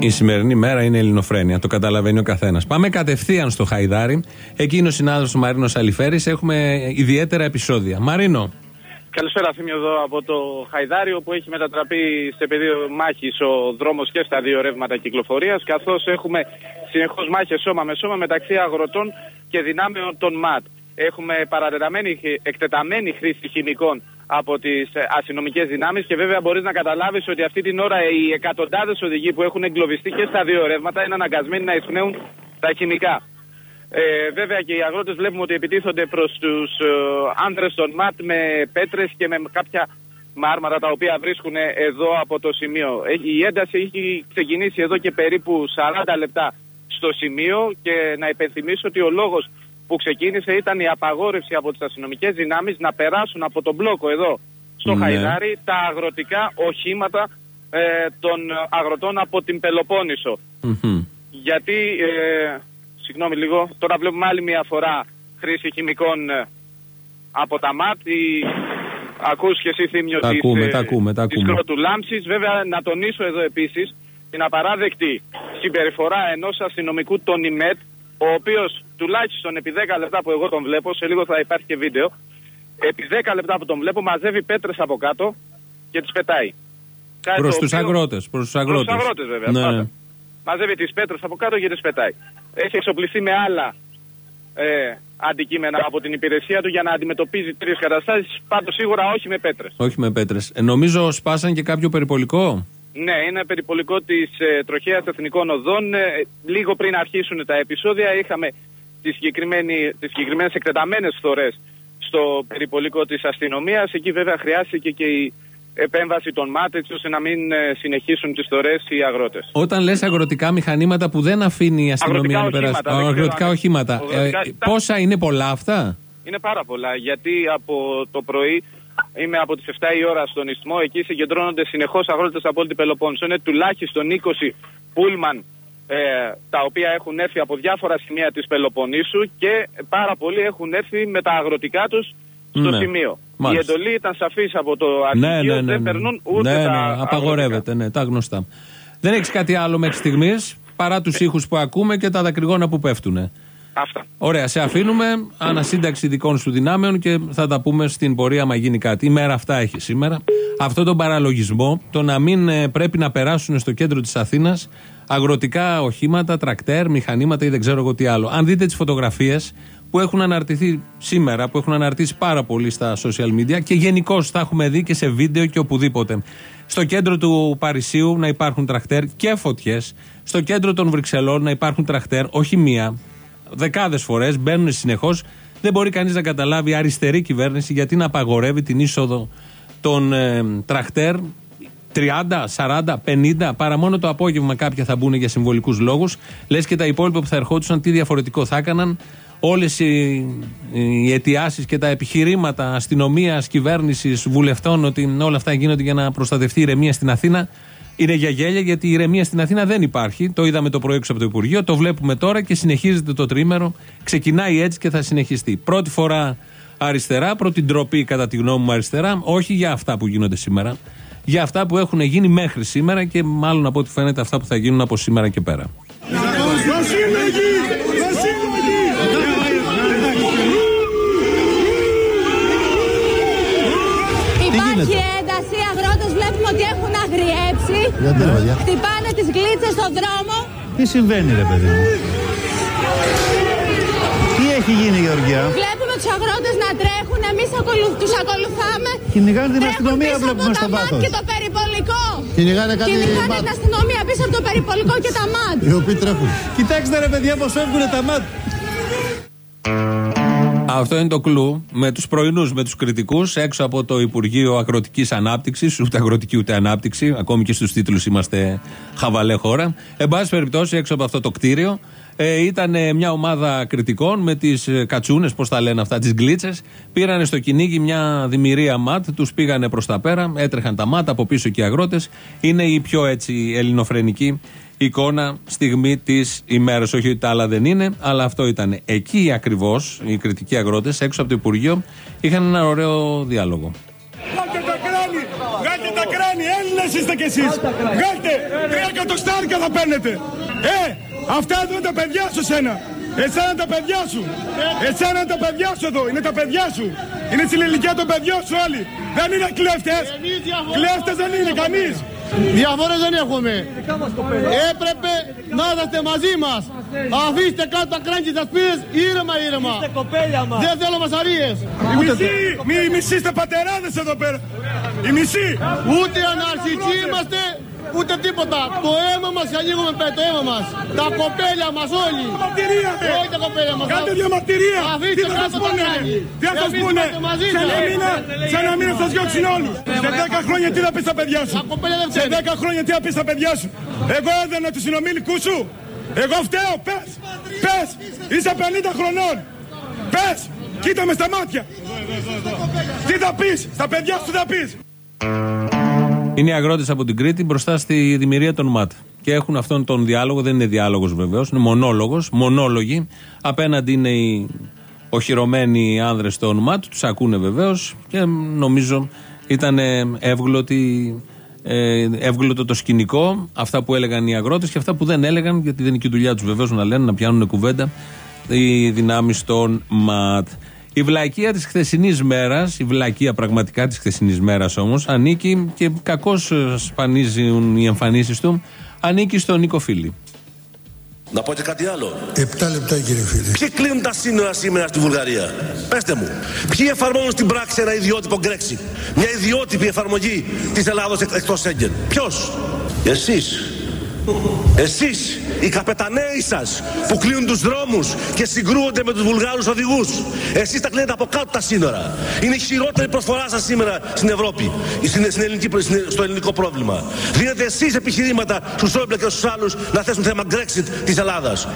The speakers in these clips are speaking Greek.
Η σημερινή μέρα είναι ελληνοφρένεια. Το καταλαβαίνει ο καθένας. Πάμε κατευθείαν στο Χαϊδάρι. Εκεί είναι ο συνάδελφος Μαρίνος Αλιφέρη. Έχουμε ιδιαίτερα επεισόδια. Μαρίνο. Καλησπέρα, Θήμιο, εδώ από το Χαϊδάριο που έχει μετατραπεί σε πεδίο μάχης ο δρόμος και στα δύο ρεύματα κυκλοφορίας. Καθώς έχουμε συνεχώς μάχες σώμα με σώμα μεταξύ αγροτών και δυνάμεων των ΜΑΤ. Έχουμε παρατεταμένη, εκτεταμένη χρήση χημικών από τις αστυνομικές δυνάμεις και βέβαια μπορείς να καταλάβεις ότι αυτή την ώρα οι εκατοντάδες οδηγοί που έχουν εγκλωβιστεί και στα δύο ρεύματα είναι αναγκασμένοι να εισπνέουν τα χημικά. Ε, βέβαια και οι αγρότες βλέπουμε ότι επιτίθονται προς τους ε, άνδρες των ΜΑΤ με πέτρες και με κάποια μάρμαρα τα οποία βρίσκουν εδώ από το σημείο. Ε, η ένταση έχει ξεκινήσει εδώ και περίπου 40 λεπτά στο σημείο και να υπενθυμίσω ότι ο λόγος που ξεκίνησε ήταν η απαγόρευση από τις αστυνομικές δυνάμεις να περάσουν από τον μπλόκο εδώ στο ναι. Χαϊδάρι τα αγροτικά οχήματα ε, των αγροτών από την πελοποννησο Γιατί, ε, συγγνώμη λίγο, τώρα βλέπουμε άλλη μια φορά χρήση χημικών ε, από τα ΜΑΤ. Η, ακούς και εσύ θύμιο τα της, ακούμε, τα ακούμε, τα ακούμε. της Βέβαια να τονίσω εδώ επίσης την απαράδεκτη συμπεριφορά ενός αστυνομικού των ΙΜΕΤ ο οποίος τουλάχιστον επί 10 λεπτά που εγώ τον βλέπω, σε λίγο θα υπάρχει και βίντεο, επί 10 λεπτά που τον βλέπω μαζεύει πέτρες από κάτω και τις πετάει. Προς τους αγρότες. Προς τους αγρότες, βέβαια. Ναι. ναι. Μαζεύει τις πέτρες από κάτω και τις πετάει. Έχει εξοπλιστεί με άλλα ε, αντικείμενα από την υπηρεσία του για να αντιμετωπίζει τρεις καταστάσεις. Πάντως σίγουρα όχι με πέτρες. Όχι με πέτρες. Ε, νομίζω σπάσαν και κάποιο περιπολικό; Ναι, είναι περιπολικό της ε, τροχέας εθνικών οδών. Ε, λίγο πριν αρχίσουν τα επεισόδια, είχαμε τις συγκεκριμένες εκτεταμένες φθορέ στο περιπολικό της αστυνομίας. Εκεί, βέβαια, χρειάστηκε και η επέμβαση των ΜΑΤ, έτσι ώστε να μην ε, συνεχίσουν τις φθορέ οι αγρότες. Όταν λες αγροτικά μηχανήματα που δεν αφήνει η αστυνομία να περάσει. Αγροτικά οχήματα. Ε, πόσα είναι πολλά αυτά; Είναι πάρα πολλά, γιατί από το πρωί Είμαι από τις 7 η ώρα στον Ισθμό. Εκεί συγκεντρώνονται συνεχώς αγρότες από όλη την Πελοπόννησο. Είναι τουλάχιστον 20 πούλμαν ε, τα οποία έχουν έρθει από διάφορα σημεία της Πελοποννήσου και πάρα πολλοί έχουν έρθει με τα αγροτικά τους στο ναι. σημείο. Μάλιστα. Η εντολή ήταν σαφής από το αρχείο. Ναι, ναι, ναι, δεν ναι. περνούν ούτε ναι, τα. Ναι, απαγορεύεται, ναι, τα γνωστά. Δεν έχεις κάτι άλλο μέχρι στιγμής παρά τους ήχους που ακούμε και τα δακρυγόνα που πέφτουν. Αυτά. Ωραία, σε αφήνουμε. Ανασύνταξη δικών σου δυνάμεων και θα τα πούμε στην πορεία, μα γίνει κάτι. Η μέρα αυτά έχει σήμερα. Αυτό τον παραλογισμό, το να μην ε, πρέπει να περάσουν στο κέντρο της Αθήνας αγροτικά οχήματα, τρακτέρ, μηχανήματα ή δεν ξέρω εγώ τι άλλο. Αν δείτε τις φωτογραφίες που έχουν αναρτηθεί σήμερα, που έχουν αναρτήσει πάρα πολύ στα social media και γενικώ θα έχουμε δει και σε βίντεο και οπουδήποτε. Στο κέντρο του Παρισίου να υπάρχουν τρακτέρ και φωτιές. Στο κέντρο των Βρυξελών να υπάρχουν τρακτέρ, όχι μία, δεκάδες φορές, μπαίνουν συνεχώς. Δεν μπορεί κανείς να καταλάβει αριστερή κυβέρνηση γιατί να απαγορεύει την είσοδο των ε, τραχτέρ 30, 40, 50, παρά μόνο το απόγευμα κάποια θα μπουν για συμβολικούς λόγους. Λες και τα υπόλοιπα που θα ερχόντουσαν, τι διαφορετικό θα έκαναν. Όλες οι, οι αιτιάσεις και τα επιχειρήματα αστυνομίας, κυβέρνησης, βουλευτών ότι όλα αυτά γίνονται για να προστατευτεί η ηρεμία στην Αθήνα είναι για γέλια γιατί η ηρεμία στην Αθήνα δεν υπάρχει. Το είδαμε το πρωί έξω από το Υπουργείο, το βλέπουμε τώρα και συνεχίζεται το τρίμερο. Ξεκινάει έτσι και θα συνεχιστεί. Πρώτη φορά αριστερά, πρώτη ντροπή κατά τη γνώμη μου αριστερά, όχι για αυτά που γίνονται σήμερα. Για αυτά που έχουν γίνει μέχρι σήμερα και μάλλον από ό,τι φαίνεται αυτά που θα γίνουν από σήμερα και πέρα. Γιατί ρε παιδιά; Χτυπάνε τις γλίτσες στον δρόμο. Τι συμβαίνει ρε παιδί μου; Τι έχει γίνει Γεωργία; Βλέπουμε τους αγρότες να τρέχουν, εμείς ακολου... τους ακολουθάμε. Κυνηγάνε την αστυνομία βλέπουμε στο βάθος. και το περιπολικό. Κυνηγάνε κάτι Κυνηγάνε την αστυνομία πίσω από το περιπολικό και τα ΜΑΤ. Οι οποίοι τρέχουν. Κοιτάξτε ρε παιδιά πως φεύγουν τα ΜΑΤ. Αυτό είναι το κλου με τους πρωινούς, με τους κριτικούς έξω από το Υπουργείο Αγροτικής Ανάπτυξης, ούτε αγροτική ούτε ανάπτυξη. Ακόμη και στους τίτλους είμαστε χαβαλέ χώρα. Εν πάση περιπτώσει, έξω από αυτό το κτίριο ε, ήταν μια ομάδα κριτικών με τις ε, κατσούνες, πώς τα λένε αυτά, τις γκλίτσες. Πήρανε στο κυνήγι μια δημιουργία ματ, τους πήγανε προς τα πέρα, έτρεχαν τα ματ από πίσω και οι αγρότες. Είναι η πιο έτσι ελληνοφρενική εικόνα, στιγμή της ημέρας. Όχι ότι τα άλλα δεν είναι, αλλά αυτό ήταν. Εκεί ακριβώς οι κριτικοί αγρότες, έξω από το Υπουργείο, είχαν ένα ωραίο διάλογο. Βγάλτε τα κράνη! Βγάλτε τα κράνη! Έλληνες είστε κι εσείς. Βγάλτε, τρία εκατοστάρικα θα παίρνετε. Ε, αυτά εδώ είναι τα παιδιά σου σένα. Εσένα είναι τα παιδιά σου. Εσένα είναι τα παιδιά σου εδώ. Είναι τα παιδιά σου. Είναι στην ηλικία των παιδιών σου όλοι. Δεν είναι κλέφτες. Κλέφτες δεν είναι κανείς. Διαφορές δεν έχουμε. Έπρεπε να είστε μαζί μας. Αφήστε κάτω τα κράνια της σπίδες ήρεμα ήρεμα. Δεν θέλω μασαρίες. Οι μισοί, μη, οι μισοί είστε πατεράδες εδώ πέρα. Οι μισοί. Ούτε αναρχικοί είμαστε, ούτε τίποτα. Το αίμα μας ανοίγουμε πέ, το αίμα μας. Τα κοπέλια μας όλοι. Μαρτυρία, ε. Όχι τα κοπέλια μας. Κάντε διαμαρτυρία. Αφήστε Τι θα σας κάτω τα πούνε. κράνη. Τι θα σας Εμείς πούνε. είμαστε μαζί Σε ένα σας. μήνα, σε ένα μήνα θα σας διώξουν όλους. Σε 10 χρόνια τι θα πεις στα παιδιά σου; Τα κοπέλια δεν Σε φταίνουν. 10 χρόνια τι θα πεις στα παιδιά σου; Εγώ έδωνα τους συνομήλικου σου. Εγώ φταίω, πες. Πες. Είσαι 50 χρονών. Πες. Κοίτα με στα μάτια. Τι θα πεις; Στα παιδιά σου τι θα πεις; Είναι οι αγρότες από την Κρήτη μπροστά στη δημιουργία των ΜΑΤ. Και έχουν αυτόν τον διάλογο, δεν είναι διάλογος βεβαίως, είναι μονόλογος, μονόλογοι. Απέναντι είναι οι οχυρωμένοι άνδρες των ΜΑΤ, τους ακούνε βεβαίως και νομίζω ήταν εύγλωτη. Ε, εύγλωτο το σκηνικό, αυτά που έλεγαν οι αγρότες και αυτά που δεν έλεγαν, γιατί δεν είναι και η δουλειά τους βεβαίως να λένε, να πιάνουν κουβέντα οι δυνάμεις των ΜΑΤ. Η βλακεία της χθεσινής μέρας, η βλακεία πραγματικά της χθεσινής μέρας όμως, ανήκει και κακώς σπανίζουν οι εμφανίσεις του, ανήκει στον Νίκο Φίλη. Να πω και κάτι άλλο. Επτά λεπτά κύριε φίλε. Ποιοι κλείνουν τα σύνορα σήμερα στη Βουλγαρία; Πέστε μου. Ποιοι εφαρμόζουν στην πράξη ένα ιδιότυπο Brexit; Μια ιδιότυπη εφαρμογή της Ελλάδος εκ- εκτός Σέγγεν. Ποιος; Εσείς. Εσείς, οι καπεταναίοι σας που κλείνουν τους δρόμους και συγκρούονται με τους Βουλγάρους οδηγούς. Εσείς τα κλείνετε από κάτω τα σύνορα. Είναι η χειρότερη προσφορά σας σήμερα στην Ευρώπη, στην, στην ελληνική, στην- στο ελληνικό πρόβλημα. Δίνετε εσείς επιχειρήματα στους Σόιμπλε και στους άλλους να θέσουν θέμα Brexit της Ελλάδας.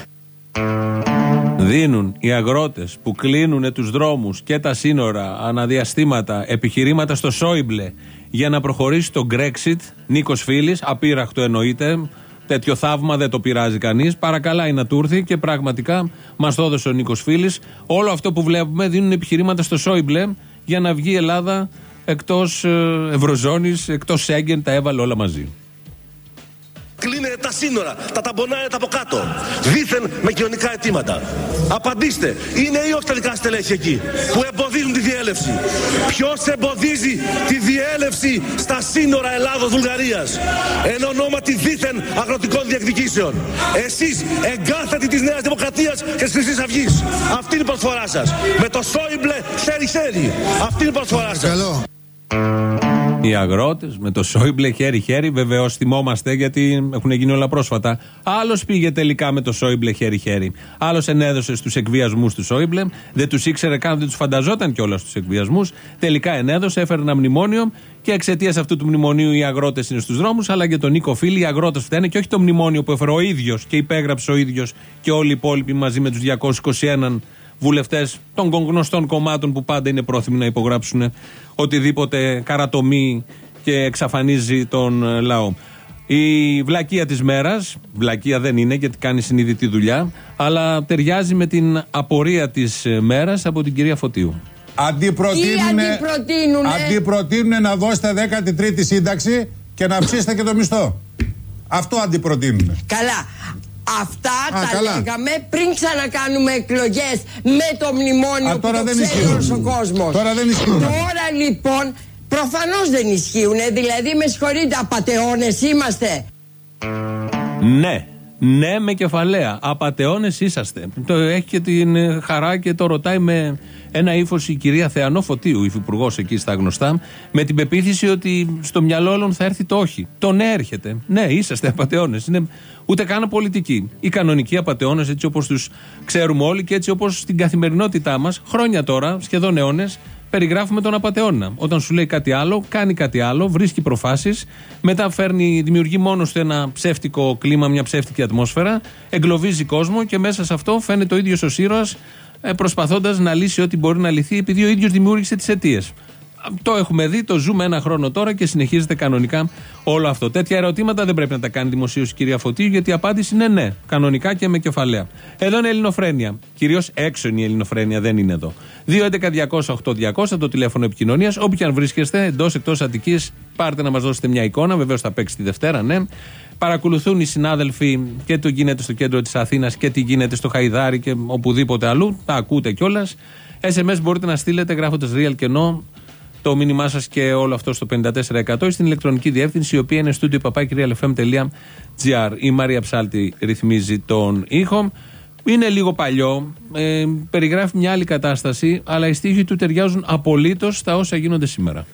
Δίνουν οι αγρότες που κλείνουν τους δρόμους και τα σύνορα αναδιαστήματα επιχειρήματα στο Σόιμπλε για να προχωρήσει το Brexit. Νίκος Φίλης, απείραχτο εννοείται. Τέτοιο θαύμα δεν το πειράζει κανείς. Παρακαλάει να του έρθει και πραγματικά μας το έδωσε ο Νίκος Φίλης. Όλο αυτό που βλέπουμε δίνουν επιχειρήματα στο Σόιμπλε για να βγει η Ελλάδα εκτός Ευρωζώνης, εκτός Σέγγεν. Τα έβαλε όλα μαζί. Κλείνετε τα σύνορα, τα ταμπονάρετε από κάτω. Δήθεν με κοινωνικά αιτήματα. Απαντήστε, είναι ή όχι τελικά στελέχη εκεί που εμποδίζουν τη διέλευση; Ποιος εμποδίζει τη διέλευση στα σύνορα Ελλάδο-Βουλγαρία εν ονόματι δήθεν αγροτικών διεκδικήσεων; Εσείς εγκάθετοι της Νέας Δημοκρατίας και της Χρυσής Αυγής. Αυτή είναι η προσφορά σας. Με το Σόιμπλε χέρι-χέρι. Αυτή είναι η προσφορά σας. Καλό. Οι αγρότες με το Σόιμπλε χέρι-χέρι, βεβαίως θυμόμαστε γιατί έχουν γίνει όλα πρόσφατα. Άλλος πήγε τελικά με το Σόιμπλε χέρι-χέρι. Άλλος ενέδωσε στους εκβιασμούς του Σόιμπλε. Δεν τους ήξερε καν, δεν τους φανταζόταν κιόλας στου εκβιασμούς. Τελικά ενέδωσε, έφερε ένα μνημόνιο και εξαιτίας αυτού του μνημονίου οι αγρότες είναι στους δρόμους. Αλλά και τον Νίκο Φίλη, οι αγρότες φταίνε και όχι το μνημόνιο που έφερε ο ίδιος και υπέγραψε ο ίδιος και όλοι οι υπόλοιποι μαζί με τους 221 βουλευτές των γνωστών κομμάτων που πάντα είναι πρόθυμοι να υπογράψουν οτιδήποτε καρατομεί και εξαφανίζει τον ε, λαό. Η βλακεία της μέρας, βλακεία δεν είναι γιατί κάνει συνειδητή δουλειά, αλλά ταιριάζει με την απορία της μέρας από την κυρία Φωτίου. Αντιπροτείνουνε, Τι αντιπροτείνουνε; αντιπροτείνουνε να δώσετε 13η σύνταξη και να ψήσετε και το μισθό. Αυτό αντιπροτείνουνε. Καλά. Αυτά τα καλά. λέγαμε πριν ξανακάνουμε εκλογές με το μνημόνιο Α, τώρα που το δεν ξέρει ισχύουν. όλος ο κόσμος. Τώρα δεν ισχύουν. Τώρα λοιπόν προφανώς δεν ισχύουν. Δηλαδή με συγχωρείτε, απαταιώνες είμαστε. Ναι, ναι με κεφαλαία. Απαταιώνε είσαστε. Το έχει και την ε, χαρά και το ρωτάει με ένα ύφος η κυρία Θεανό Φωτίου, υφυπουργός εκεί στα γνωστά, με την πεποίθηση ότι στο μυαλό όλων θα έρθει το όχι. Το ναι έρχεται. Ναι, είσαστε απαταιώνε. Είναι ούτε καν πολιτικοί. Οι κανονικοί απαταιώνε, έτσι όπως τους ξέρουμε όλοι και έτσι όπως στην καθημερινότητά μας, χρόνια τώρα, σχεδόν αιώνες, περιγράφουμε τον απαταιώνα. Όταν σου λέει κάτι άλλο, κάνει κάτι άλλο, βρίσκει προφάσεις, μετά φέρνει, δημιουργεί μόνος του ένα ψεύτικο κλίμα, μια ψεύτικη ατμόσφαιρα, εγκλωβίζει κόσμο και μέσα σε αυτό φαίνεται ο ίδιος ο ήρωα προσπαθώντας να λύσει ό,τι μπορεί να λυθεί, επειδή ο ίδιος δημιούργησε τις αιτίες. Το έχουμε δει, το ζούμε ένα χρόνο τώρα και συνεχίζεται κανονικά όλο αυτό. Τέτοια ερωτήματα δεν πρέπει να τα κάνει δημοσίως η κυρία Φωτίου, γιατί η απάντηση είναι ναι, κανονικά και με κεφαλαία. Εδώ είναι Ελληνοφρένια. Κυρίως έξω είναι η Ελληνοφρένια, δεν είναι εδώ. 2.11.200.8.200 το τηλέφωνο επικοινωνίας. Όπου και αν βρίσκεστε, εντός εκτός Αττικής, πάρτε να μας δώσετε μια εικόνα. Βεβαίως θα παίξει τη Δευτέρα, ναι. Παρακολουθούν οι συνάδελφοι και το γίνεται στο κέντρο της Αθήνας και τι γίνεται στο Χαϊδάρι και οπουδήποτε αλλού. Τα ακούτε κιόλας. SMS μπορείτε να στείλετε γράφοντας real και no το μήνυμά σας και όλο αυτό στο 54% στην ηλεκτρονική διεύθυνση η οποία είναι στο Η Μαρία Ψάλτη ρυθμίζει τον ήχο. Είναι λίγο παλιό, ε, περιγράφει μια άλλη κατάσταση, αλλά οι στίχοι του ταιριάζουν απολύτως στα όσα γίνονται σήμερα.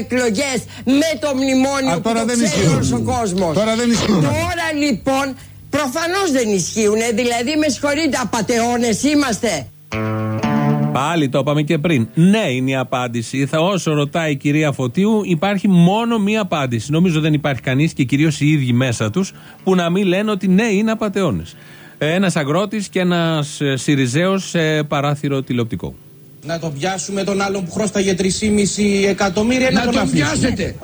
Εκλογές με το μνημόνιο Α, τώρα που δεν το ξέρει όλος ο κόσμος. Τώρα δεν ισχύουν. Τώρα λοιπόν προφανώς δεν ισχύουν. Δηλαδή με συγχωρείτε, απαταιώνες είμαστε. Πάλι το είπαμε και πριν. Ναι, είναι η απάντηση. Θα όσο ρωτάει η κυρία Φωτίου, υπάρχει μόνο μία απάντηση. Νομίζω δεν υπάρχει κανείς και κυρίως οι ίδιοι μέσα τους που να μην λένε ότι ναι, είναι απαταιώνες. Ένας αγρότης και ένας Σιριζέος σε παράθυρο τηλεοπτικό. Να τον πιάσουμε τον άλλον που χρώσταγε 3,5 εκατομμύρια να, να τον, πιάσετε.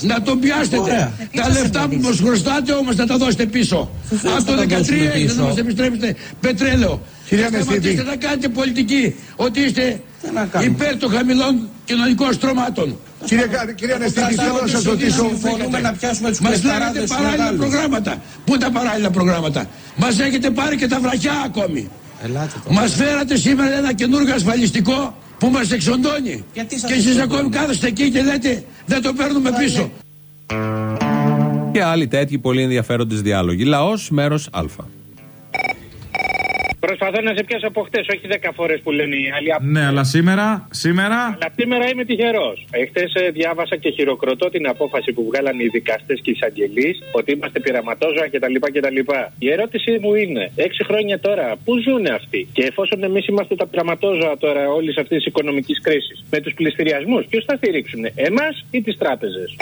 Να τον πιάσετε. Τα λεφτά που μας χρωστάτε όμως θα τα δώσετε πίσω. Από το 2013 έχετε να μας επιστρέψετε πετρέλαιο. Κυρία Σταματήστε να κάνετε πολιτική ότι είστε υπέρ των χαμηλών κοινωνικών στρωμάτων. Κύριε, κύριε Ανεστήτη, θέλω να σας ρωτήσω. Συμφωνούμε να πιάσουμε τους Μας λέγατε παράλληλα προγράμματα. Πού είναι τα παράλληλα προγράμματα; Μας έχετε πάρει και τα βραχιά ακόμη. Μας φέρατε σήμερα ένα καινούργιο ασφαλιστικό που μας εξοντώνει. Και εσείς ακόμη κάθεστε εκεί και λέτε δεν το παίρνουμε πίσω. Και άλλοι τέτοιοι πολύ ενδιαφέροντες διάλογοι. Λαός, μέρος Α. Προσπαθώ να σε πιάσω από χτες, όχι 10 φορές που λένε οι άλλοι. Ναι, αλλά σήμερα. σήμερα... Αλλά σήμερα είμαι τυχερός. Εχθέ διάβασα και χειροκροτώ την απόφαση που βγάλαν οι δικαστές και οι εισαγγελείς ότι είμαστε πειραματόζωα κτλ. κτλ. Η ερώτησή μου είναι, 6 χρόνια τώρα, πού ζουν αυτοί; Και εφόσον εμείς είμαστε τα πειραματόζωα τώρα όλης αυτής της οικονομικής κρίσης, με τους πληστηριασμούς, ποιου θα στηρίξουν, εμάς ή τις τράπεζες;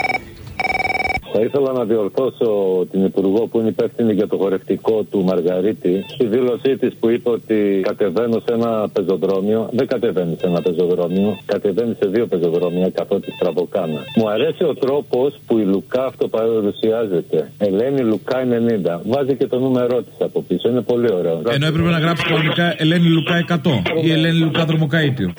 Θα ήθελα να διορθώσω την Υπουργό που είναι υπεύθυνη για το χορευτικό του Μαργαρίτη. Στη δήλωσή της που είπε ότι κατεβαίνω σε ένα πεζοδρόμιο. Δεν κατεβαίνει σε ένα πεζοδρόμιο. Κατεβαίνει σε δύο πεζοδρόμια καθότι στραβοκάνα. Μου αρέσει ο τρόπος που η Λουκά αυτοπαρουσιάζεται. Ελένη Λουκά 90. Βάζει και το νούμερό της από πίσω. Είναι πολύ ωραίο. Ενώ έπρεπε να γράψει κανονικά Ελένη Λουκά 100 ή Ελένη Λουκά Δρομοκαίτιο.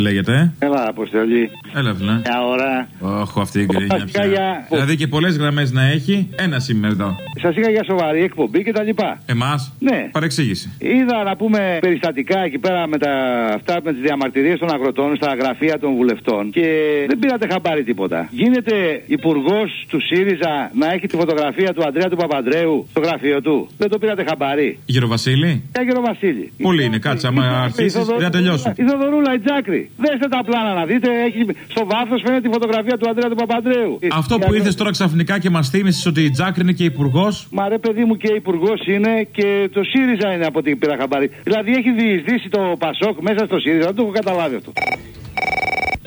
Λέγεται. Έλα, Αποστολή. Έλα, βλέ. Μια ώρα. Όχι, αυτή η γκρίνια Σας πια. είχα για- Δηλαδή και πολλές γραμμές να έχει, ένα σήμερα εδώ. Σας είχα για σοβαρή εκπομπή και τα λοιπά. Εμάς; Ναι. Παρεξήγηση. Είδα να πούμε περιστατικά εκεί πέρα με τα, αυτά με τις διαμαρτυρίες των αγροτών στα γραφεία των βουλευτών και δεν πήρατε χαμπάρι τίποτα. Γίνεται υπουργός του ΣΥΡΙΖΑ να έχει τη φωτογραφία του Αντρέα του Παπαντρέου στο γραφείο του. Δεν το πήρατε χαμπάρι. Γεροβασίλη. Κάγερο Βασίλη. Πολύ είναι, κάτσε. Άμα αρχίσεις, δεν θα τελειώσω. Η Θοδωρούλα, η Τζάκρη. Δέστε τα πλάνα να δείτε. Έχει, στο βάθος φαίνεται τη φωτογραφία του Αντρέα του Παπαντρέου. Αυτό που είδες τώρα ξαφνικά και μας θύμισες ότι η Τζάκρη είναι και υπουργός; Μα ρε παιδί μου και υπουργός είναι και το ΣΥΡΙΖΑ είναι από ό,τι πήρα χαμπάρι. Δηλαδή έχει διεισδύσει το Πασόκ μέσα στο ΣΥΡΙΖΑ. Δεν το έχω καταλάβει αυτό.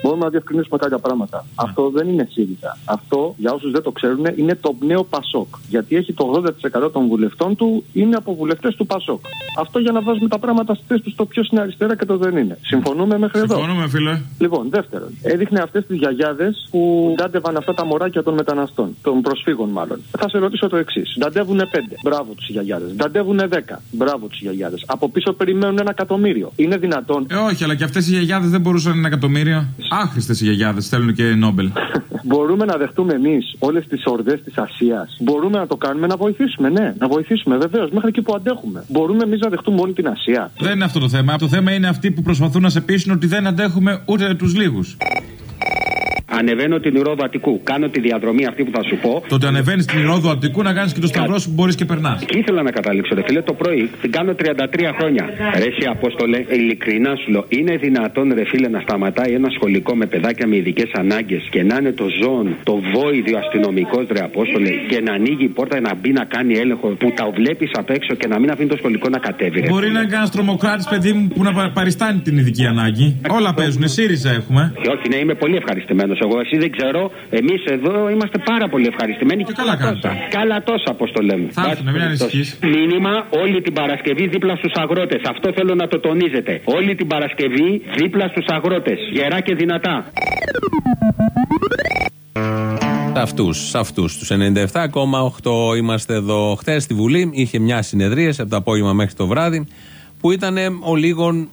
Μπορούμε να διευκρινίσουμε κάποια πράγματα. Αυτό δεν είναι ΣΥΡΙΖΑ. Αυτό, για όσους δεν το ξέρουν, είναι το νέο ΠΑΣΟΚ. Γιατί έχει το 80% των βουλευτών του είναι από βουλευτές του ΠΑΣΟΚ. Αυτό για να βάζουμε τα πράγματα στη θέση τους στο ποιος είναι αριστερά και το δεν είναι. Συμφωνούμε μέχρι εδώ. Συμφωνούμε, φίλε. Λοιπόν, δεύτερον, έδειχνε αυτές τις γιαγιάδες που ντάντευαν αυτά τα μωράκια των μεταναστών, των προσφύγων μάλλον. Θα σε ρωτήσω το εξής. Νταντεύουν 5. Μπράβο τους οι γιαγιάδες. Νταντεύουν 10. Μπράβο τους οι γιαγιάδες. Από πίσω περιμένουν ένα εκατομμύριο. Είναι δυνατόν; Ε, όχι, αλλά και αυτές οι γιαγιάδες δεν μπορούσαν ένα εκατομμύριο. Άχρηστες οι γιαγιάδες, θέλουν και Νόμπελ. Μπορούμε να δεχτούμε εμείς όλες τις ορδές της Ασίας. Μπορούμε να το κάνουμε να βοηθήσουμε, ναι. Να βοηθήσουμε, βεβαίως, μέχρι εκεί που αντέχουμε. Μπορούμε εμείς να δεχτούμε όλη την Ασία. Δεν είναι αυτό το θέμα. Το θέμα είναι αυτοί που προσπαθούν να σε πείσουν ότι δεν αντέχουμε ούτε τους λίγους. Ανεβαίνω την Ηρόδο Αττικού. Κάνω τη διαδρομή αυτή που θα σου πω. Το ότι ανεβαίνεις την Ηρόδου Αττικού να κάνεις και το σταυρό σου που μπορείς και περνάς. Και ήθελα να καταλήξω, ρε φίλε, το πρωί. Την κάνω 33 χρόνια. Ρε, εσύ Απόστολε, ειλικρινά σου λέω, είναι δυνατόν, ρε φίλε, να σταματάει ένα σχολικό με παιδάκια με ειδικές ανάγκες και να είναι το ζώον, το βόηδιο αστυνομικός, ρε Απόστολε, και να ανοίγει η πόρτα να μπει να κάνει έλεγχο που τα βλέπεις απ' έξω και να μην αφήνει το σχολικό να κατέβει. Ρε. Μπορεί να είναι κανένας τρομοκράτης, παιδί μου, που να πα- παριστάνει την ειδική ανάγκη. Όλα παίζουν, ΣΥΡΙΖΑ έχουμε. Και όχι, ναι, είμαι πολύ ευχαριστημένος. Εγώ, εσύ δεν ξέρω, εμείς εδώ είμαστε πάρα πολύ ευχαριστημένοι. Και καλά τόσα. Καλά τόσα, όπω το λέμε. Θα έρθουν, μην ανησυχείς. Μήνυμα όλη την Παρασκευή δίπλα στους αγρότες. Αυτό θέλω να το τονίζετε. Όλη την Παρασκευή δίπλα στους αγρότες. Γερά και δυνατά. Σε αυτούς, σε αυτούς του 97,8 είμαστε εδώ. Χθες στη Βουλή είχε μια συνεδρίαση από το απόγευμα μέχρι το βράδυ που ήταν ο λίγων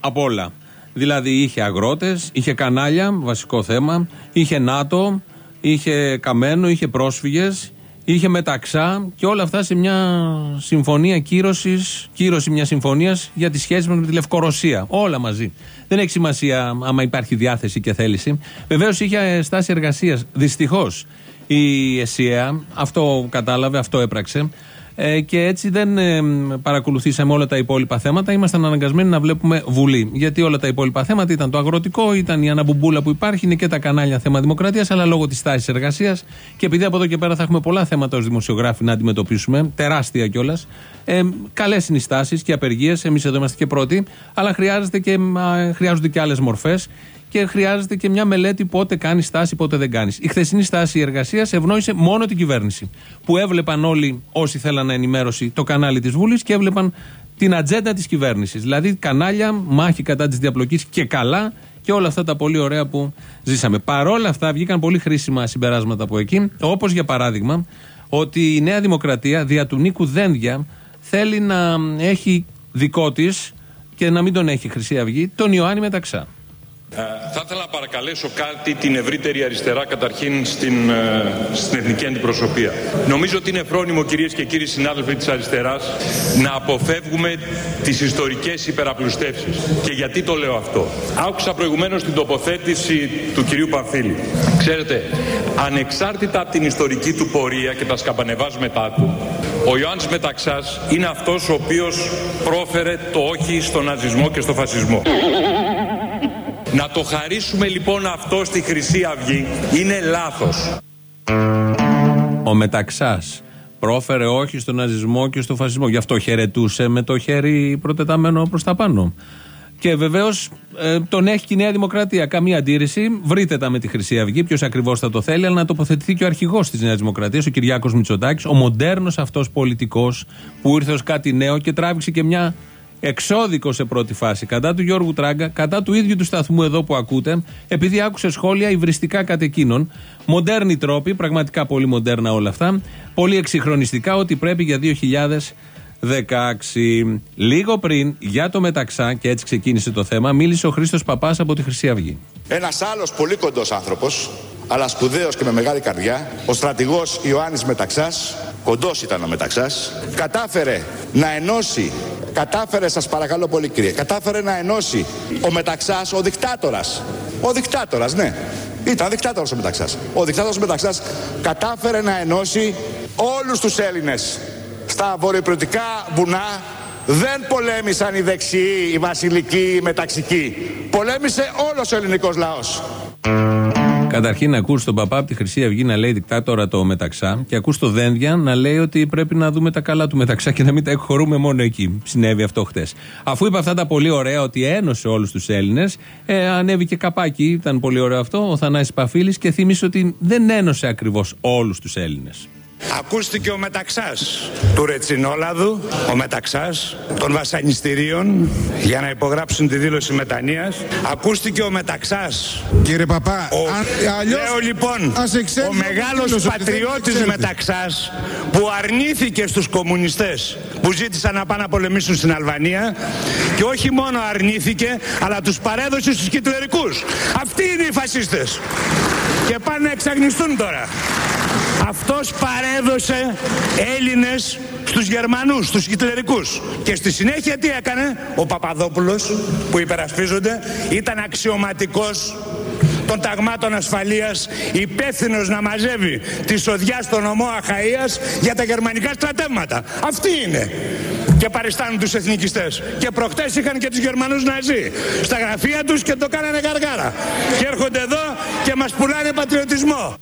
απ' όλα. Δηλαδή είχε αγρότες, είχε κανάλια, βασικό θέμα, είχε ΝΑΤΟ, είχε καμένο, είχε πρόσφυγες, είχε μεταξά και όλα αυτά σε μια συμφωνία κύρωσης, κύρωση μιας συμφωνίας για τις σχέσεις μας με τη Λευκορωσία. Όλα μαζί. Δεν έχει σημασία άμα υπάρχει διάθεση και θέληση. Βεβαίως είχε στάση εργασίας. Δυστυχώς η ΕΣΥΑ αυτό κατάλαβε, αυτό έπραξε. Ε, και έτσι δεν ε, παρακολουθήσαμε όλα τα υπόλοιπα θέματα. Ήμασταν αναγκασμένοι να βλέπουμε Βουλή. Γιατί όλα τα υπόλοιπα θέματα ήταν το αγροτικό, ήταν η αναμπουμπούλα που υπάρχει, είναι και τα κανάλια θέμα δημοκρατίας, αλλά λόγω της τάσης εργασίας και επειδή από εδώ και πέρα θα έχουμε πολλά θέματα ως δημοσιογράφοι να αντιμετωπίσουμε, τεράστια κιόλας. Ε, Καλές είναι οι στάσει και απεργίες, εμείς εδώ είμαστε και πρώτοι, αλλά χρειάζεται και, α, χρειάζονται και άλλες μορφές και χρειάζεται και μια μελέτη πότε κάνεις στάση, πότε δεν κάνεις. Η χθεσινή στάση εργασίας ευνόησε μόνο την κυβέρνηση. Που έβλεπαν όλοι όσοι θέλαν ενημέρωση το κανάλι της Βουλή και έβλεπαν την ατζέντα της κυβέρνησης. Δηλαδή κανάλια, μάχη κατά της διαπλοκής και καλά και όλα αυτά τα πολύ ωραία που ζήσαμε. Παρόλα αυτά βγήκαν πολύ χρήσιμα συμπεράσματα από εκεί, όπως για παράδειγμα ότι η Νέα Δημοκρατία δια του Νίκου Δένδια θέλει να έχει δικό της και να μην τον έχει η Χρυσή Αυγή, τον Ιωάννη Μεταξά. Θα ήθελα να παρακαλέσω κάτι την ευρύτερη αριστερά καταρχήν στην, ε, στην εθνική αντιπροσωπεία. Νομίζω ότι είναι φρόνιμο κυρίες και κύριοι συνάδελφοι της αριστεράς να αποφεύγουμε τις ιστορικές υπεραπλουστεύσεις. Και γιατί το λέω αυτό. Άκουσα προηγουμένως την τοποθέτηση του κυρίου Πανφίλη. Ξέρετε, ανεξάρτητα από την ιστορική του πορεία και τα σκαμπανεβάσματά του, ο Ιωάννης Μεταξάς είναι αυτός ο οποίος πρόφερε το όχι στον ναζισμό και στο φασισμό. Να το χαρίσουμε λοιπόν αυτό στη Χρυσή Αυγή είναι λάθος. Ο Μεταξάς πρόφερε όχι στον ναζισμό και στο φασισμό. Γι' αυτό χαιρετούσε με το χέρι προτεταμένο προς τα πάνω. Και βεβαίως τον έχει και η Νέα Δημοκρατία. Καμία αντίρρηση. Βρείτε τα με τη Χρυσή Αυγή, ποιος ακριβώς θα το θέλει, αλλά να τοποθετηθεί και ο αρχηγός της Νέας Δημοκρατίας, ο Κυριάκος Μητσοτάκης, ο μοντέρνος αυτός πολιτικός που ήρθε ως κάτι νέο και τράβηξε και μια εξώδικο σε πρώτη φάση κατά του Γιώργου Τράγκα, κατά του ίδιου του σταθμού εδώ που ακούτε, επειδή άκουσε σχόλια υβριστικά κατ' εκείνον. Μοντέρνοι τρόποι, πραγματικά πολύ μοντέρνα όλα αυτά. Πολύ εξυγχρονιστικά ότι πρέπει για 2000 16. Λίγο πριν για το μεταξά, και έτσι ξεκίνησε το θέμα, μίλησε ο Χρήστος Παπάς από τη Χρυσή Αυγή. Ένας άλλος πολύ κοντός άνθρωπος, αλλά σπουδαίος και με μεγάλη καρδιά, ο στρατηγός Ιωάννης Μεταξάς, κοντός ήταν ο Μεταξάς, κατάφερε να ενώσει, κατάφερε, σας παρακαλώ πολύ κύριε, κατάφερε να ενώσει ο Μεταξάς, ο δικτάτορας. Ο δικτάτορας, ναι. Ήταν δικτάτορας ο Μεταξάς. Ο δικτάτορας Μεταξάς κατάφερε να ενώσει όλους τους Έλληνες στα βορειοπιωτικά βουνά δεν πολέμησαν οι δεξιοί, οι βασιλικοί, οι μεταξικοί. Πολέμησε όλος ο ελληνικός λαός. Καταρχήν ακούς τον παπά από τη Χρυσή Αυγή να λέει δικτάτορα το Μεταξά και ακούς το Δένδια να λέει ότι πρέπει να δούμε τα καλά του Μεταξά και να μην τα εκχωρούμε μόνο εκεί. Συνέβη αυτό χτες. Αφού είπε αυτά τα πολύ ωραία ότι ένωσε όλους τους Έλληνες, ε, ανέβηκε καπάκι, ήταν πολύ ωραίο αυτό, ο Θανάσης Παφίλης και θύμισε ότι δεν ένωσε ακριβώς όλους τους Έλληνες. Ακούστηκε ο μεταξάς του Ρετσινόλαδου, ο μεταξάς των βασανιστήριων για να υπογράψουν τη δήλωση μετανοίας. Ακούστηκε ο μεταξάς. Κύριε Παπά, ο... αν, αλλιώς, Λέω λοιπόν, ο μεγάλος πατριώτης μεταξάς που αρνήθηκε στους κομμουνιστές που ζήτησαν να πάνε να πολεμήσουν στην Αλβανία και όχι μόνο αρνήθηκε αλλά τους παρέδωσε στους κιτλερικούς. Αυτοί είναι οι φασίστες. Και πάνε να εξαγνιστούν τώρα. Αυτός παρέδωσε Έλληνες στους Γερμανούς, στους Χιτλερικούς. Και στη συνέχεια τι έκανε; Ο Παπαδόπουλος που υπερασπίζονται, ήταν αξιωματικός των ταγμάτων ασφαλείας υπεύθυνος να μαζεύει τη σοδιά στον ομό Αχαΐας για τα γερμανικά στρατεύματα. Αυτοί είναι και παριστάνουν τους εθνικιστές. Και προχτές είχαν και τους Γερμανούς Ναζί στα γραφεία τους και το κάνανε γαργάρα. Και έρχονται εδώ και μας πουλάνε πατριωτισμό.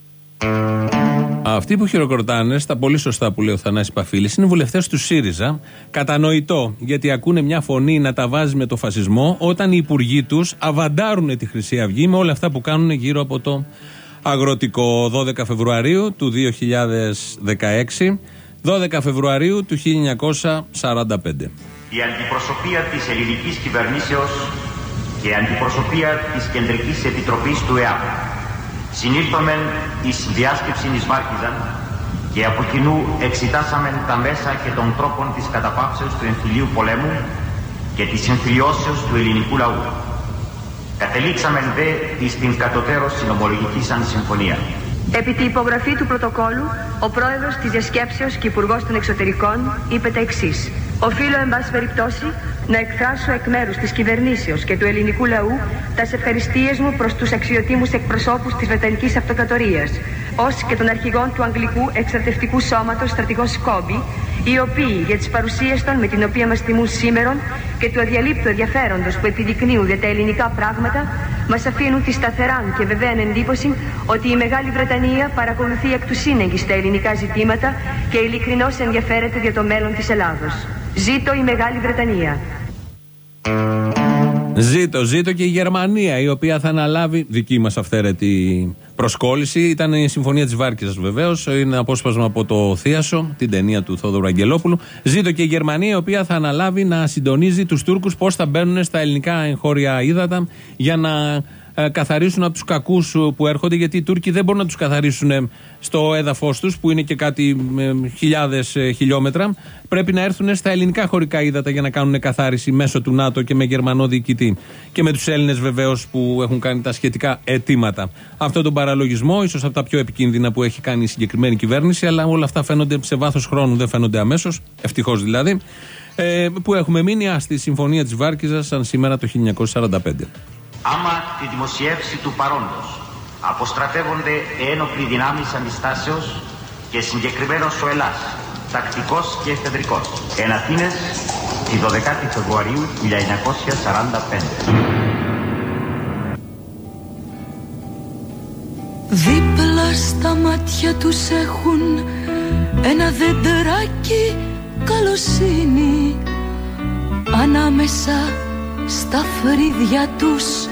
Αυτοί που χειροκροτάνε, στα πολύ σωστά που λέει ο Θανάσης Παφίλης, είναι βουλευτές του ΣΥΡΙΖΑ. Κατανοητό, γιατί ακούνε μια φωνή να τα βάζει με το φασισμό, όταν οι υπουργοί τους αβαντάρουν τη Χρυσή Αυγή με όλα αυτά που κάνουν γύρω από το αγροτικό. 12 Φεβρουαρίου του 2016, 12 Φεβρουαρίου του 1945. Η αντιπροσωπεία της ελληνικής κυβερνήσεως και η αντιπροσωπεία της Κεντρικής Επιτροπής του ΕΑΠ συνήλθομεν εις διάσκεψη εις Βάρκιζαν και από κοινού εξετάσαμε τα μέσα και των τρόπων της καταπάψεως του εμφυλίου πολέμου και της εμφυλιώσεως του ελληνικού λαού. Κατελήξαμε δε εις την κατωτέρως συνομολογική σαν συμφωνία. Επί τη υπογραφή του πρωτοκόλου, ο πρόεδρος της Διασκέψεως και υπουργός των Εξωτερικών είπε τα εξής. Οφείλω, εν πάση περιπτώσει, να εκφράσω εκ μέρους της κυβερνήσεως και του ελληνικού λαού τα ευχαριστίες μου προς τους αξιοτήμους εκπροσώπους της Βρετανικής Αυτοκρατορίας, ως και των αρχηγών του Αγγλικού Εξαρτευτικού Σώματος στρατηγός Σκόμπι, οι οποίοι για τις παρουσίες των με την οποία μας τιμούν σήμερα και του αδιαλείπτου ενδιαφέροντος που επιδεικνύουν για τα ελληνικά πράγματα, μας αφήνουν τη σταθερά και βεβαία εντύπωση ότι η Μεγάλη Βρετανία παρακολουθεί εκ του σύνεγγυς τα ελληνικά ζητήματα και ειλικρινώς ενδιαφέρεται για το μέλλον της Ελλάδος. Ζήτω η Μεγάλη Βρετανία. Ζήτω, ζήτω και η Γερμανία, η οποία θα αναλάβει δική μας αυθαίρετη προσκόλληση. Ήταν η Συμφωνία της Βάρκηζα βεβαίως, είναι απόσπασμα από το Θίασο, την ταινία του Θόδωρου Αγγελόπουλου. Ζήτω και η Γερμανία, η οποία θα αναλάβει να συντονίζει τους Τούρκους πώς θα μπαίνουν στα ελληνικά εγχώρια ύδατα για να ε, καθαρίσουν από τους κακούς που έρχονται, γιατί οι Τούρκοι δεν μπορούν να τους καθαρίσουν στο έδαφος τους, που είναι και κάτι χιλιάδες χιλιόμετρα. Πρέπει να έρθουν στα ελληνικά χωρικά ύδατα για να κάνουν καθάριση μέσω του ΝΑΤΟ και με Γερμανό διοικητή. Και με τους Έλληνες βεβαίως που έχουν κάνει τα σχετικά αιτήματα. Αυτό τον παραλογισμό, ίσως από τα πιο επικίνδυνα που έχει κάνει η συγκεκριμένη κυβέρνηση, αλλά όλα αυτά φαίνονται σε βάθος χρόνου, δεν φαίνονται αμέσως, ευτυχώς δηλαδή. Ε, που έχουμε μείνει στη Συμφωνία της Βάρκηζας σαν σήμερα το 1945 άμα τη δημοσιεύση του παρόντος αποστρατεύονται ένοπλοι δυνάμεις αντιστάσεως και συγκεκριμένος ο Ελλάς, τακτικός και εφεδρικός. Εν Αθήνες, τη 12η Φεβρουαρίου 1945. Δίπλα στα μάτια τους έχουν ένα δεντεράκι καλοσύνη ανάμεσα στα φρύδια τους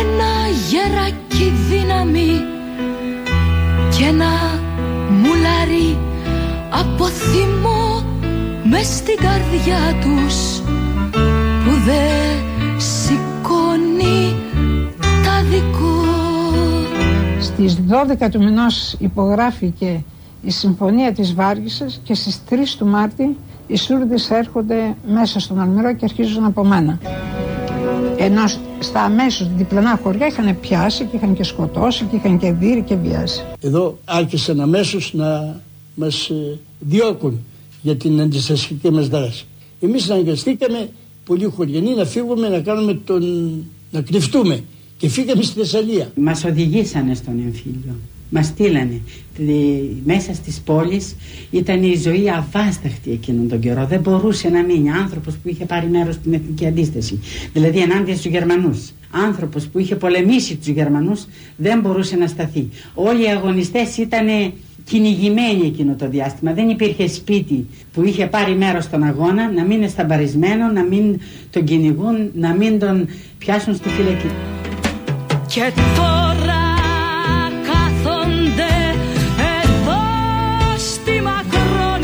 ένα γεράκι δύναμη και ένα μουλάρι από θυμό μες στην καρδιά τους που δε σηκώνει τα δικό. Στις 12 του μηνός υπογράφηκε η Συμφωνία της Βάργησας και στις 3 του Μάρτη οι Σούρδες έρχονται μέσα στον Αλμυρό και αρχίζουν από μένα. Ενώ στα αμέσως διπλανά χωριά είχαν πιάσει και είχαν και σκοτώσει και είχαν και δίρει και βιάσει. Εδώ άρχισαν αμέσως να μας ε, διώκουν για την αντιστασιακή μας δράση. Εμείς αναγκαστήκαμε πολλοί χωριανοί να φύγουμε να κάνουμε τον... να κρυφτούμε και φύγαμε στη Θεσσαλία. Μας οδηγήσανε στον εμφύλιο. Μας στείλανε Τη- μέσα στις πόλεις. Ήταν η ζωή αβάσταχτη εκείνον τον καιρό. Δεν μπορούσε να μείνει άνθρωπος που είχε πάρει μέρος στην εθνική αντίσταση. Δηλαδή ενάντια στους Γερμανούς. Άνθρωπος που είχε πολεμήσει τους Γερμανούς δεν μπορούσε να σταθεί. Όλοι οι αγωνιστές ήταν κυνηγημένοι εκείνο το διάστημα. Δεν υπήρχε σπίτι που είχε πάρει μέρος στον αγώνα να μην είναι σταμπαρισμένο να μην τον κυνηγούν να μην τον πιάσουν στη φυλακή. Και τώρα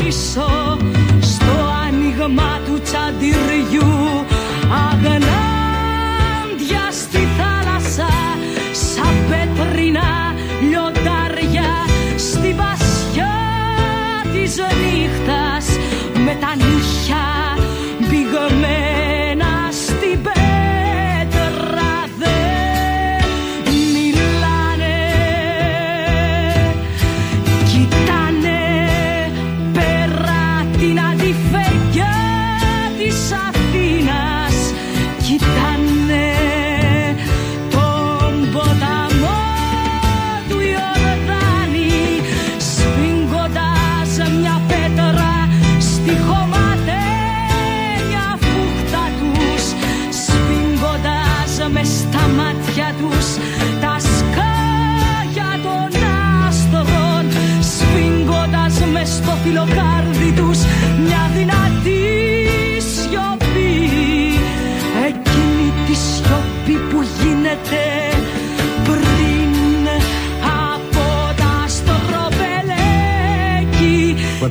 Μακρόνισσο στο άνοιγμα του τσαντιριού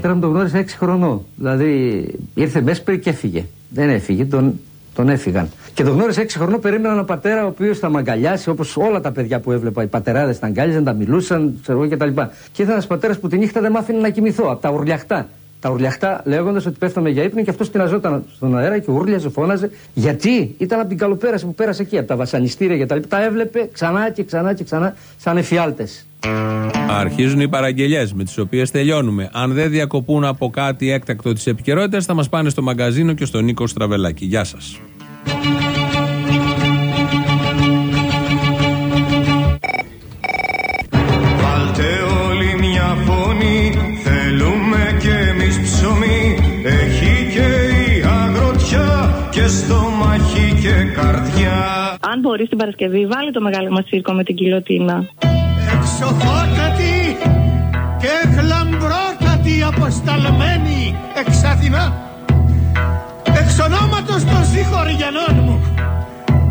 πατέρα μου τον γνώρισες 6 χρονών. Δηλαδή ήρθε Μέσπρη και έφυγε. Δεν έφυγε, τον, τον έφυγαν. Και τον γνώρισες 6 χρονών, περίμενα έναν πατέρα ο οποίος θα με αγκαλιάσει όπως όλα τα παιδιά που έβλεπα. Οι πατεράδες τα αγκάλιζαν, τα μιλούσαν, ξέρω εγώ κτλ. Και ήρθε ένας πατέρας που τη νύχτα δεν μ' άφηνε να κοιμηθώ από τα ουρλιαχτά. Τα ουρλιαχτά λέγοντας ότι πέφταμε για ύπνο και αυτός τυναζόταν στον αέρα και ούρλιαζε, φώναζε. Γιατί; Ήταν από την καλοπέραση που πέρασε εκεί, από τα βασανιστήρια κτλ. Τα έβλεπε ξανά και ξανά και ξανά σαν εφιάλτες. Αρχίζουν οι παραγγελίε με τις οποίες τελειώνουμε. Αν δεν διακοπούν από κάτι έκτακτο της επικαιρότητας, θα μας πάνε στο μαγκαζίνο και στον Νίκο Στραβελάκη. Γεια σας. Βάλτε όλοι μια φωνή, θέλουμε κι εμείς ψωμί Έχει και η αγροτιά και στομάχι και καρδιά Αν μπορείς την Παρασκευή, βάλει το μεγάλο μας σύρκο με την κιλοτίνα. Εξοχότατη και χλαμπρότατη αποσταλμένη εξ Αθηνά εξ ονόματος των συγχωριανών μου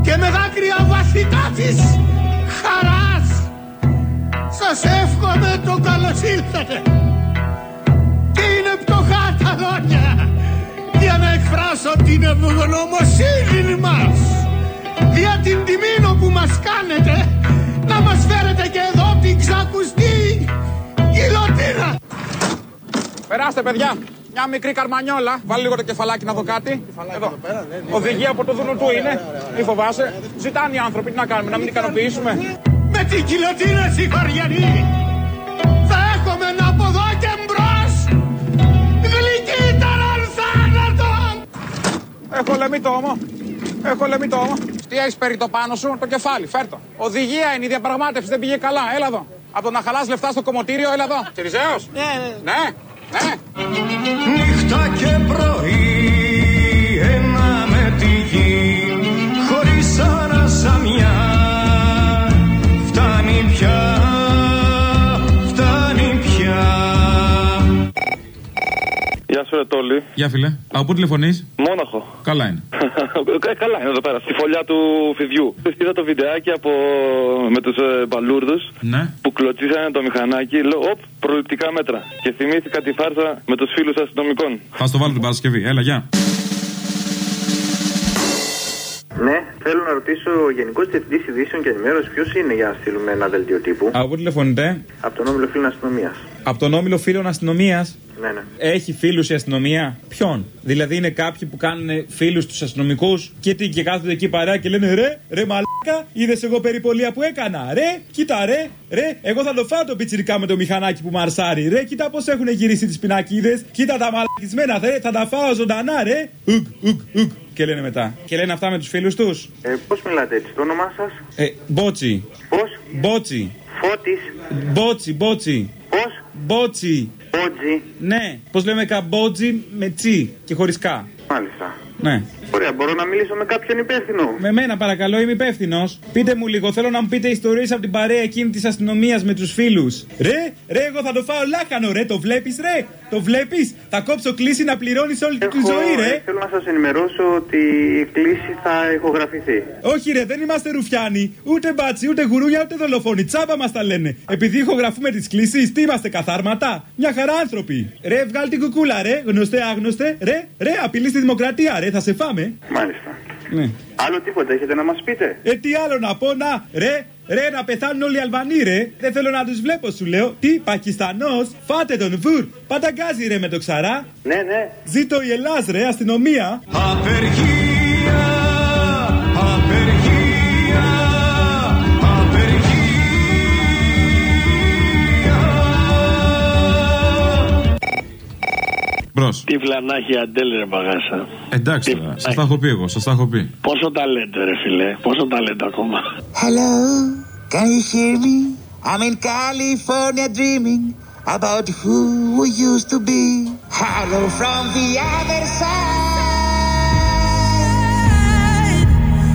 και με δάκρυα βαθυτά της χαράς σας εύχομαι το καλώς ήλθατε. Και είναι πτωχά τα λόγια για να εκφράσω την ευγνωμοσύνη μας για την τιμήνο που μας κάνετε Περάστε, παιδιά. Μια μικρή καρμανιόλα. Βάλει λίγο το κεφαλάκι να δω κάτι. Εδώ. Οδηγία από το δούνο του είναι. Μη φοβάσαι. Ζητάνε οι άνθρωποι. Τι να κάνουμε, να μην ικανοποιήσουμε. Με την κιλοτίνα συγχωριανή θα έχουμε από εδώ και μπρος γλυκύτερον θάνατο. Έχω λεμίτο Έχω λεμίτο Τι έχεις περί το πάνω σου, το κεφάλι. Φέρτο. Οδηγία είναι η διαπραγμάτευση. Δεν πήγε καλά. Έλα εδώ. Από το να χαλάς λεφτά στο κομμωτήριο, έλα εδώ. Τυριζέος. Ναι, ναι. Ναι. Νύχτα και πρωί ένα με τη γη Γεια σου, Ρετόλη. Γεια φίλε. Από πού τηλεφωνείς, Μόναχο. Καλά είναι. Ε, Καλά είναι εδώ πέρα, στη φωλιά του φιδιού. Είδα το βιντεάκι από... με τους ε, μπαλούρδους Ναι. που κλωτσίσανε το μηχανάκι. Λέω, οπ, προληπτικά μέτρα. Και θυμήθηκα τη φάρσα με τους φίλους αστυνομικών. Θα στο βάλω την Παρασκευή. Έλα, γεια. Ναι, θέλω να ρωτήσω ο Γενικό Διευθυντή Ειδήσεων και Ενημέρωσης ποιος είναι για να στείλουμε ένα δελτίο τύπου. Από πού τηλεφωνείτε, Από τον Όμιλο Φίλων Αστυνομία. Από τον Όμιλο Φίλων Αστυνομίας. Ναι, ναι. Έχει φίλους η αστυνομία; Ποιον; Δηλαδή είναι κάποιοι που κάνουν φίλους τους αστυνομικούς και, τι, και κάθονται εκεί παρά και λένε ρε, ρε μαλάκα, είδες εγώ περιπολία που έκανα. Ρε, κοίτα ρε, ρε, εγώ θα το φάω το πιτσιρικά με το μηχανάκι που μαρσάρει. Ρε, κοίτα πώς έχουν γυρίσει τις πινακίδες. Κοίτα τα μαλακισμένα, ρε, θα τα φάω ζωντανά, ρε. Ουγ, ουγ, ουγ. Και λένε μετά. Και λένε αυτά με τους φίλους τους. Ε, Πώς μιλάτε έτσι, το όνομά σας; Ε, μπότσι. Πώς; Μπότσι. Φώτης. Μπότσι, μπότσι. Πώς; Μπότσι. Μπότζι. Ναι, πώς λέμε καμπότζι με τσι και χωρίς κα. Μάλιστα. Ναι. Ωραία, μπορώ να μιλήσω με κάποιον υπεύθυνο; Με μένα παρακαλώ, είμαι υπεύθυνος. Πείτε μου λίγο, θέλω να μου πείτε ιστορίες από την παρέα εκείνη της αστυνομίας με τους φίλους. Ρε, ρε, εγώ θα το φάω λάχανο, ρε, το βλέπεις, ρε. Το βλέπεις, θα κόψω κλίση να πληρώνεις όλη τη ζωή, ρε. ε, θέλω να σας ενημερώσω ότι η κλήση θα ηχογραφηθεί. Όχι, ρε, δεν είμαστε ρουφιάνοι. Ούτε μπάτσι, ούτε γουρούνια, ούτε δολοφόνοι. Τσάμπα μας τα λένε. Επειδή ηχογραφούμε τις κλήσει, τι είμαστε καθάρματα; Μια χαρά άνθρωποι. Ρε, βγάλ την κουκούλα, ρε. Γνωστέ, άγνωστε. Ρε, ρε, απειλή στη δημοκρατία, ρε. Θα σε φάμε. Μάλιστα. Ναι. Άλλο τίποτα έχετε να μας πείτε; Ε, τι άλλο να πω, να, ρε, ρε, να πεθάνουν όλοι οι Αλβανοί, ρε. Δεν θέλω να τους βλέπω, σου λέω. Τι, Πακιστανός, φάτε τον βουρ. Παταγκάζει, ρε, με το ξαρά. Ναι, ναι. Ζήτω η Ελλάς, ρε, αστυνομία. Απεργία, απεργία, Μπρος. Τι φλανάχη αντέλ ρε μπαγάσα. Εντάξει, τώρα, σας τα έχω πει εγώ, σας τα έχω πει. Πόσο ταλέντο ρε φιλέ, πόσο ταλέντο ακόμα. Hello, can you hear me? I'm in California dreaming about who we used to be. Hello from the other side.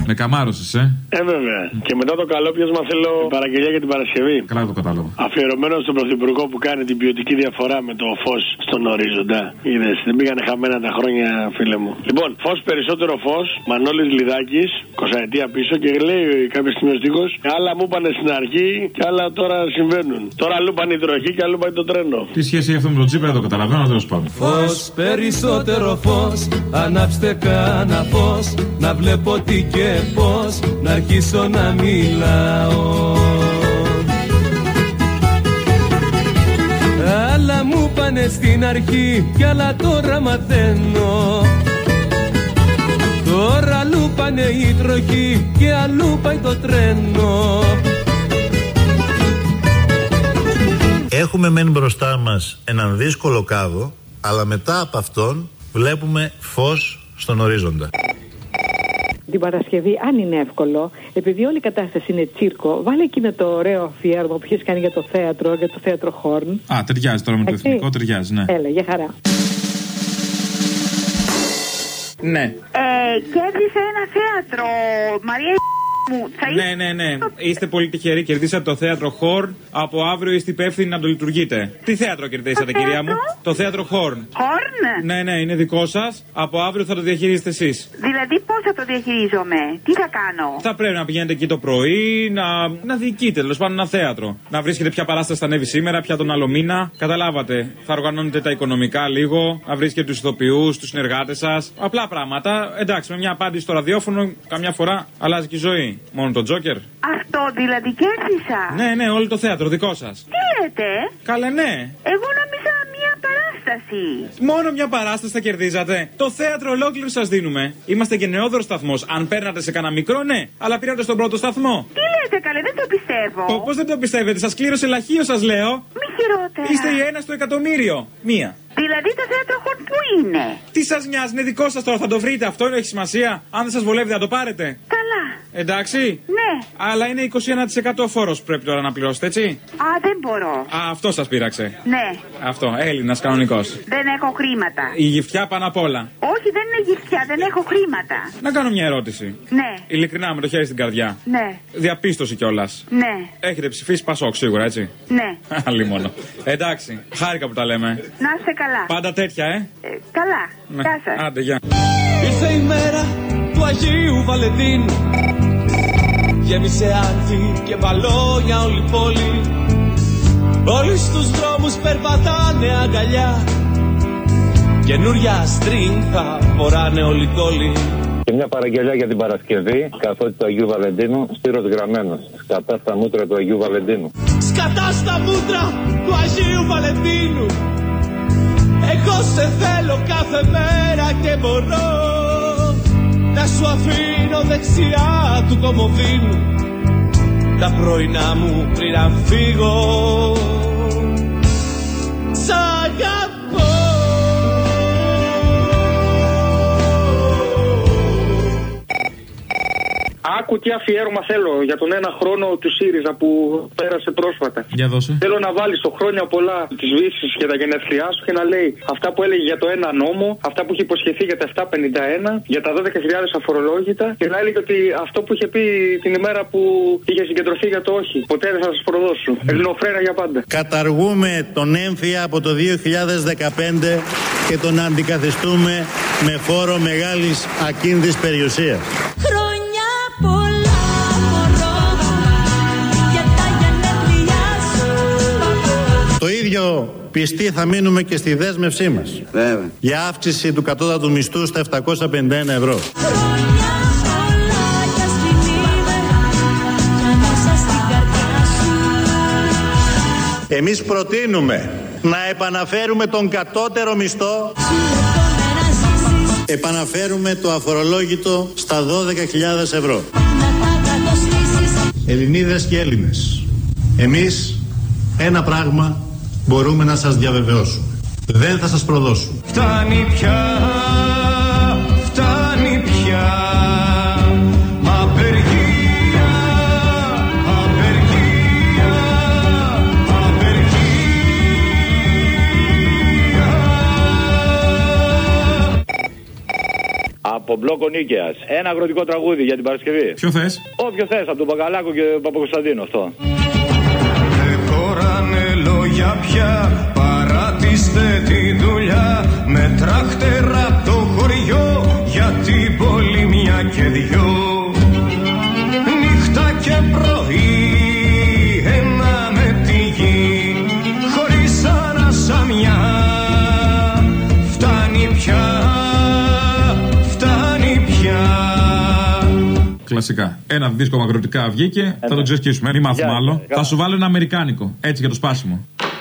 Με καμάρωσες, ε; Ε, βέβαια. Και μετά το καλόπιασμα θέλω παραγγελία για την Παρασκευή; Καλά το κατάλαβα. Αφιερωμένο στον Πρωθυπουργό που κάνει την ποιοτική διαφορά με το φως στον ορίζοντα. Είδες, δεν πήγανε χαμένα τα χρόνια, φίλε μου. Λοιπόν, φως περισσότερο φως, Μανώλης Λιδάκης, 20 ετία πίσω και λέει κάποια στιγμή ο στίχο, άλλα μου είπανε στην αρχή και άλλα τώρα συμβαίνουν. Τώρα αλλού πάνε η τροχή και αλλού πάει το τρένο. Τι σχέση έχει αυτό με τον Τζίπρα, δεν το καταλαβαίνω, τέλος πάντων. Φως, περισσότερο φως Ανάψτε κάνα φως Να βλέπω τι και πως Να αρχίσω να μιλάω. Άλλα μου πάνε στην αρχή Κι άλλα τώρα μαθαίνω. Τώρα αλλού πάνε οι τροχοί Και αλλού πάει το τρένο. Έχουμε μεν μπροστά μας έναν δύσκολο κάδο, αλλά μετά από αυτόν βλέπουμε φως στον ορίζοντα. Την Παρασκευή, αν είναι εύκολο, επειδή όλη η κατάσταση είναι τσίρκο, βάλε εκείνο το ωραίο αφιέρωμα που έχει κάνει για το θέατρο, για το θέατρο Χόρν. Α, ταιριάζει τώρα με το Εντάξει. εθνικό, ταιριάζει, ναι. Έλα, για χαρά. Ναι. Ε, κέρδισε ένα θέατρο, Μαρία μου. Θα Ναι, ναι, ναι. Είστε πολύ τυχεροί. Κερδίσατε το θέατρο Χόρν. Από αύριο είστε υπεύθυνοι να το λειτουργείτε. Τι θέατρο κερδίσατε, κυρία μου; Το θέατρο Χόρν. Χόρν; Ναι, ναι, είναι δικό σας. Από αύριο θα το διαχειρίζετε εσείς. Δηλαδή πώς θα το διαχειρίζομαι, τι θα κάνω; Θα πρέπει να πηγαίνετε εκεί το πρωί, να, να διοικείτε τέλος πάντων ένα θέατρο. Να βρίσκετε ποια παράσταση θα ανέβει σήμερα, ποια τον άλλο μήνα. Καταλάβατε. Θα οργανώνετε τα οικονομικά λίγο, να βρίσκετε τους ηθοποιούς, τους συνεργάτες σας. Απλά πράγματα. Εντάξει, με μια απάντηση στο ραδιόφωνο, καμιά φορά αλλάζει και η ζωή. Μόνο το Τζόκερ; Αυτό δηλαδή κέρδισα. Ναι, ναι, όλο το θέατρο δικό σας. Τι λέτε; Καλέ, ναι. Εγώ νόμιζα μία παράσταση. Μόνο μια παράσταση θα κερδίζατε. Το θέατρο ολόκληρο σας δίνουμε. Είμαστε και νεόδρο σταθμός. Αν παίρνατε σε κανένα μικρό, ναι. Αλλά πήρατε στον πρώτο σταθμό. Τι λέτε καλέ, δεν το πιστεύω. Πώς δεν το πιστεύετε, σας κλήρωσε λαχείο, σας λέω. Μη χειρότερα. Είστε η ένα στο εκατομμύριο. Μία. Δηλαδή το θέατρο χορ που είναι; Τι σας νοιάζει, είναι δικό σας τώρα, θα το βρείτε. Αυτό έχει σημασία. Αν δεν σας βολεύει, θα το πάρετε. Καλά. Εντάξει; Ναι. Αλλά είναι 21% φόρος που πρέπει τώρα να πληρώσετε, έτσι; Α, δεν μπορώ. Α, αυτό σας πείραξε. Ναι, Αυτό, Έλληνας κανονικός. δεν έχω χρήματα. Η γυφτιά πάνω απ' όλα. Όχι, δεν είναι γυφτιά, δεν έχω χρήματα. Να κάνω μια ερώτηση. Ναι, Ειλικρινά, με το χέρι στην καρδιά. ναι, Διαπίστωση κιόλας. ναι, Έχετε ψηφίσει Πασόκ σίγουρα, έτσι; ναι. Άλλη μόνο. Εντάξει, χάρηκα που τα λέμε. Να είστε καλά. Πάντα τέτοια, ε; Ε, καλά. Ναι. Γεια σας. Άντε, γεια. Ήρθε η μέρα του Αγίου Βαλεντίνου Γέμισε άνθη και μπαλόνια όλη η πόλη. Όλοι στους δρόμους περπατάνε αγκαλιά. Καινούρια στριν θα φοράνε όλοι τόλοι Και μια παραγγελιά για την Παρασκευή, καθότι του Αγίου Βαλεντίνου, Σπύρος Γραμμένος. Σκατά στα μούτρα του Αγίου Βαλεντίνου. Σκατά στα μούτρα του Αγίου Βαλεντίνου. Σε θέλω κάθε μέρα και μπορώ Να σου αφήνω δεξιά του κομμωδίνου. Τα πρωινά μου πριν να φύγω Άκου τι αφιέρωμα θέλω για τον ένα χρόνο του ΣΥΡΙΖΑ που πέρασε πρόσφατα. Για δώσε. Θέλω να βάλεις στο χρόνια πολλά τη βύση και τα γενέθλιά σου και να λέει αυτά που έλεγε για το ένα νόμο, αυτά που είχε υποσχεθεί για τα 751, για τα 12.000 αφορολόγητα και να έλεγε ότι αυτό που είχε πει την ημέρα που είχε συγκεντρωθεί για το όχι. Ποτέ δεν θα σας προδώσω. Ελληνοφρένα για πάντα. Καταργούμε τον έμφυα από το 2015 και τον αντικαθιστούμε με φόρο μεγάλης ακίνδης περιουσίας. Ίδιο πιστοί θα μείνουμε και στη δέσμευσή μας. Βέβαια. Για αύξηση του κατώτατου μισθού στα 751 ευρώ. Χρόνια πολλά για στην ημέρα για μέσα στην καρδιά σου Εμείς προτείνουμε να επαναφέρουμε τον κατώτερο μισθό Επαναφέρουμε το αφορολόγητο στα 12.000 ευρώ. Ελληνίδες και Έλληνες, εμείς ένα πράγμα μπορούμε να σας διαβεβαιώσουμε. Δεν θα σας προδώσουμε. Φτάνει πια, φτάνει πια Μ' απεργία, απεργία, απεργία Από μπλόκο Νίκαιας. Ένα αγροτικό τραγούδι για την Παρασκευή. Ποιο θες; Όποιο θες, από τον Μπακαλάκο και τον Παπακοσταντίνο αυτό. Δεν χωράνε λόγια πια Παράτηστε τη δουλειά. Με τράχτερα απ' το χωριό Για την πόλη μια και δυο. Νύχτα και πρωί Κλασικά. Ένα δίσκο αγροτικά βγήκε, θα το ξεσκίσουμε. Μην μάθουμε Γεια, άλλο. γεια. Θα σου βάλω ένα αμερικάνικο. Έτσι για το σπάσιμο. Shine